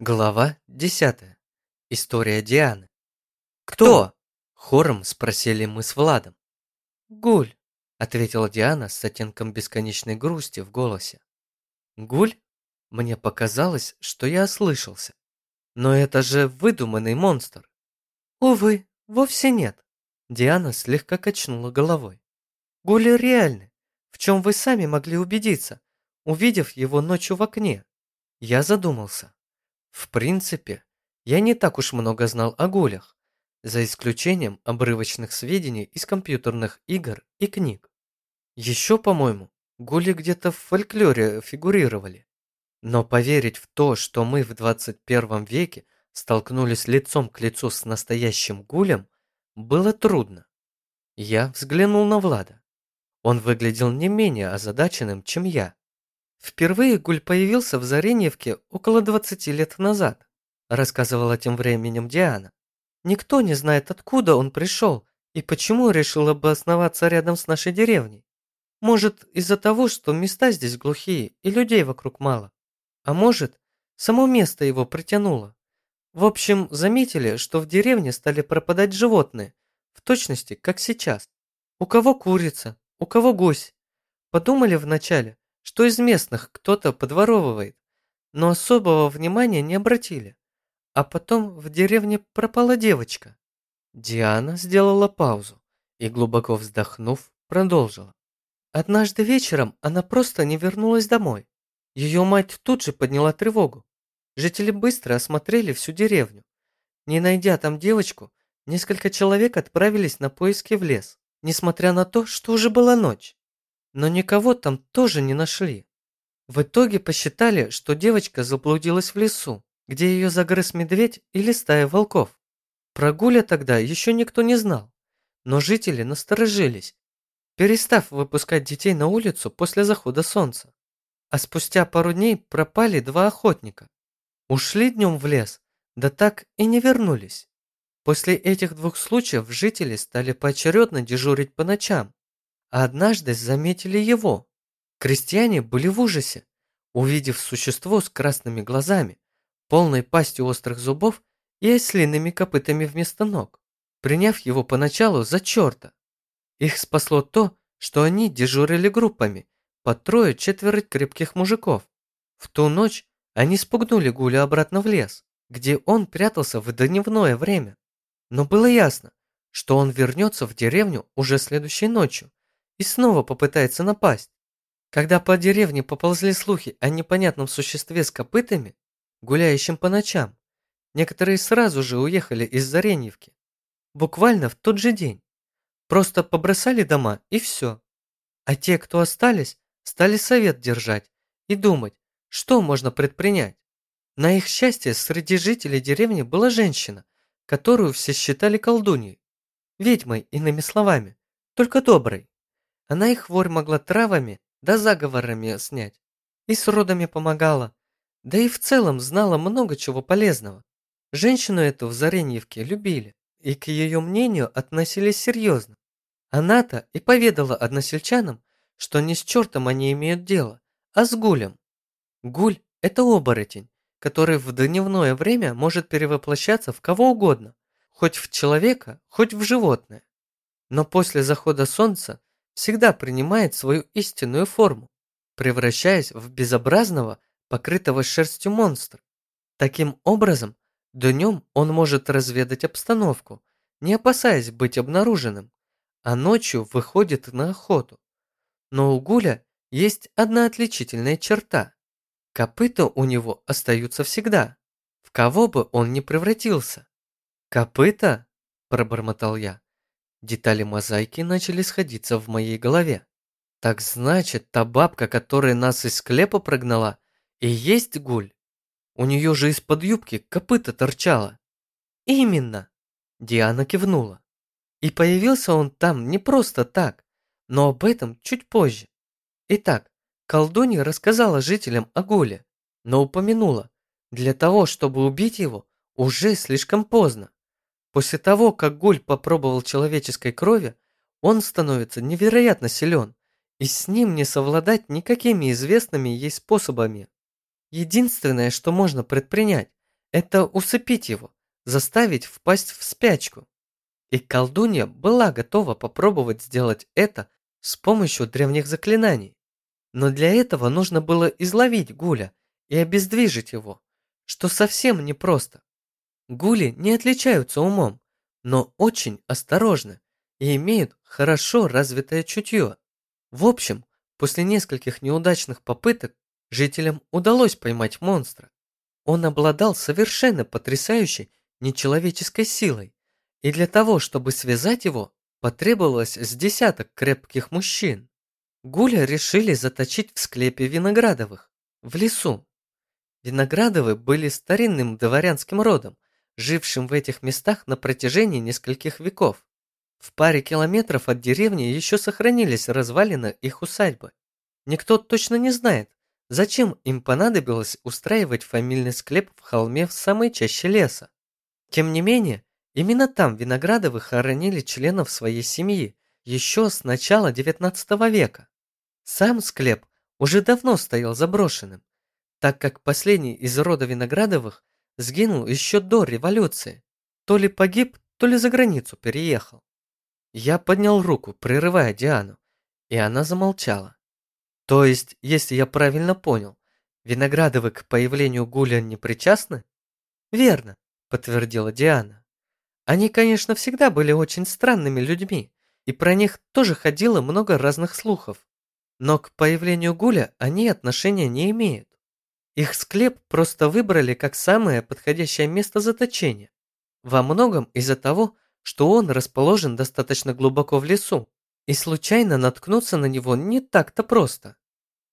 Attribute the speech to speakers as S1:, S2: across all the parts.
S1: Глава 10. История Дианы. «Кто?» – хором спросили мы с Владом. «Гуль», – ответила Диана с оттенком бесконечной грусти в голосе. «Гуль?» Мне показалось, что я ослышался. Но это же выдуманный монстр. Увы, вовсе нет. Диана слегка качнула головой. Гули реальны, в чем вы сами могли убедиться, увидев его ночью в окне. Я задумался. В принципе, я не так уж много знал о гулях, за исключением обрывочных сведений из компьютерных игр и книг. Еще, по-моему, гули где-то в фольклоре фигурировали. Но поверить в то, что мы в 21 веке столкнулись лицом к лицу с настоящим гулем, было трудно. Я взглянул на Влада. Он выглядел не менее озадаченным, чем я. Впервые гуль появился в Зареньевке около 20 лет назад, рассказывала тем временем Диана. Никто не знает, откуда он пришел и почему решил обосноваться рядом с нашей деревней. Может, из-за того, что места здесь глухие и людей вокруг мало. А может, само место его притянуло. В общем, заметили, что в деревне стали пропадать животные, в точности, как сейчас. У кого курица, у кого гусь. Подумали вначале, что из местных кто-то подворовывает, но особого внимания не обратили. А потом в деревне пропала девочка. Диана сделала паузу и, глубоко вздохнув, продолжила. Однажды вечером она просто не вернулась домой. Ее мать тут же подняла тревогу. Жители быстро осмотрели всю деревню. Не найдя там девочку, несколько человек отправились на поиски в лес, несмотря на то, что уже была ночь но никого там тоже не нашли. В итоге посчитали, что девочка заблудилась в лесу, где ее загрыз медведь или стая волков. Про Гуля тогда еще никто не знал, но жители насторожились, перестав выпускать детей на улицу после захода солнца. А спустя пару дней пропали два охотника. Ушли днем в лес, да так и не вернулись. После этих двух случаев жители стали поочередно дежурить по ночам, а однажды заметили его. Крестьяне были в ужасе, увидев существо с красными глазами, полной пастью острых зубов и ослиными копытами вместо ног, приняв его поначалу за черта. Их спасло то, что они дежурили группами, по трое-четверо крепких мужиков. В ту ночь они спугнули Гуля обратно в лес, где он прятался в дневное время. Но было ясно, что он вернется в деревню уже следующей ночью, и снова попытается напасть. Когда по деревне поползли слухи о непонятном существе с копытами, гуляющем по ночам, некоторые сразу же уехали из Зареньевки. Буквально в тот же день. Просто побросали дома и все. А те, кто остались, стали совет держать и думать, что можно предпринять. На их счастье, среди жителей деревни была женщина, которую все считали колдуньей. Ведьмой, иными словами, только доброй. Она и хворь могла травами да заговорами снять. И с родами помогала. Да и в целом знала много чего полезного. Женщину эту в Зареньевке любили и к ее мнению относились серьезно. Она-то и поведала односельчанам, что не с чертом они имеют дело, а с гулем. Гуль – это оборотень, который в дневное время может перевоплощаться в кого угодно, хоть в человека, хоть в животное. Но после захода солнца всегда принимает свою истинную форму, превращаясь в безобразного, покрытого шерстью монстра. Таким образом, днем он может разведать обстановку, не опасаясь быть обнаруженным, а ночью выходит на охоту. Но у Гуля есть одна отличительная черта. Копыта у него остаются всегда, в кого бы он ни превратился. «Копыта?» – пробормотал я. Детали мозаики начали сходиться в моей голове. Так значит, та бабка, которая нас из склепа прогнала, и есть гуль? У нее же из-под юбки копыта торчало. Именно. Диана кивнула. И появился он там не просто так, но об этом чуть позже. Итак, колдунья рассказала жителям о гуле, но упомянула, для того, чтобы убить его, уже слишком поздно. После того, как Гуль попробовал человеческой крови, он становится невероятно силен, и с ним не совладать никакими известными ей способами. Единственное, что можно предпринять, это усыпить его, заставить впасть в спячку. И колдунья была готова попробовать сделать это с помощью древних заклинаний. Но для этого нужно было изловить Гуля и обездвижить его, что совсем непросто. Гули не отличаются умом, но очень осторожны и имеют хорошо развитое чутье. В общем, после нескольких неудачных попыток жителям удалось поймать монстра. Он обладал совершенно потрясающей нечеловеческой силой, и для того, чтобы связать его, потребовалось с десяток крепких мужчин. Гуля решили заточить в склепе Виноградовых, в лесу. Виноградовы были старинным дворянским родом, жившим в этих местах на протяжении нескольких веков. В паре километров от деревни еще сохранились развалины их усадьбы. Никто точно не знает, зачем им понадобилось устраивать фамильный склеп в холме в самой чаще леса. Тем не менее, именно там Виноградовы хоронили членов своей семьи еще с начала XIX века. Сам склеп уже давно стоял заброшенным, так как последний из рода Виноградовых сгинул еще до революции. То ли погиб, то ли за границу переехал. Я поднял руку, прерывая Диану, и она замолчала. То есть, если я правильно понял, Виноградовы к появлению Гуля не причастны? Верно, подтвердила Диана. Они, конечно, всегда были очень странными людьми, и про них тоже ходило много разных слухов. Но к появлению Гуля они отношения не имеют. Их склеп просто выбрали как самое подходящее место заточения. Во многом из-за того, что он расположен достаточно глубоко в лесу, и случайно наткнуться на него не так-то просто.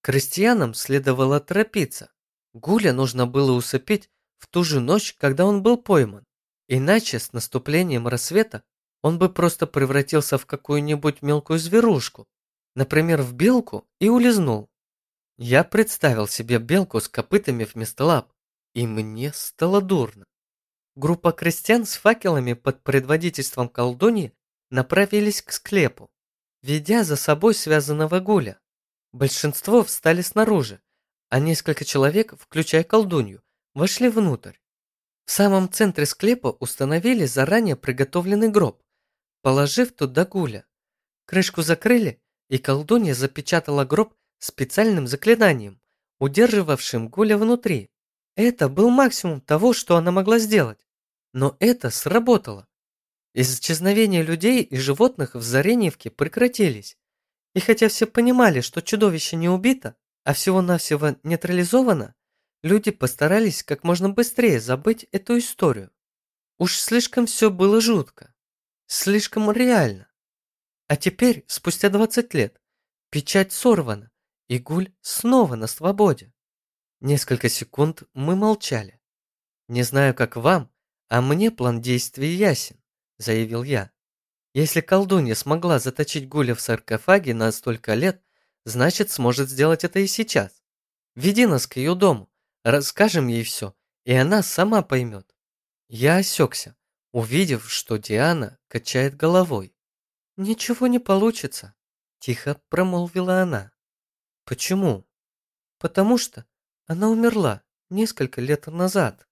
S1: Крестьянам следовало торопиться. Гуля нужно было усыпить в ту же ночь, когда он был пойман. Иначе с наступлением рассвета он бы просто превратился в какую-нибудь мелкую зверушку, например, в белку, и улизнул. Я представил себе белку с копытами вместо лап, и мне стало дурно. Группа крестьян с факелами под предводительством колдуньи направились к склепу, ведя за собой связанного гуля. Большинство встали снаружи, а несколько человек, включая колдунью, вошли внутрь. В самом центре склепа установили заранее приготовленный гроб, положив туда гуля. Крышку закрыли, и колдунья запечатала гроб специальным заклинанием, удерживавшим Гуля внутри. Это был максимум того, что она могла сделать. Но это сработало. Исчезновения людей и животных в Зареньевке прекратились. И хотя все понимали, что чудовище не убито, а всего-навсего нейтрализовано, люди постарались как можно быстрее забыть эту историю. Уж слишком все было жутко. Слишком реально. А теперь, спустя 20 лет, печать сорвана, и Гуль снова на свободе. Несколько секунд мы молчали. «Не знаю, как вам, а мне план действий ясен», – заявил я. «Если колдунья смогла заточить Гуля в саркофаге на столько лет, значит, сможет сделать это и сейчас. Веди нас к ее дому, расскажем ей все, и она сама поймет». Я осекся, увидев, что Диана качает головой. «Ничего не получится», – тихо промолвила она. Почему? Потому что она умерла несколько лет назад.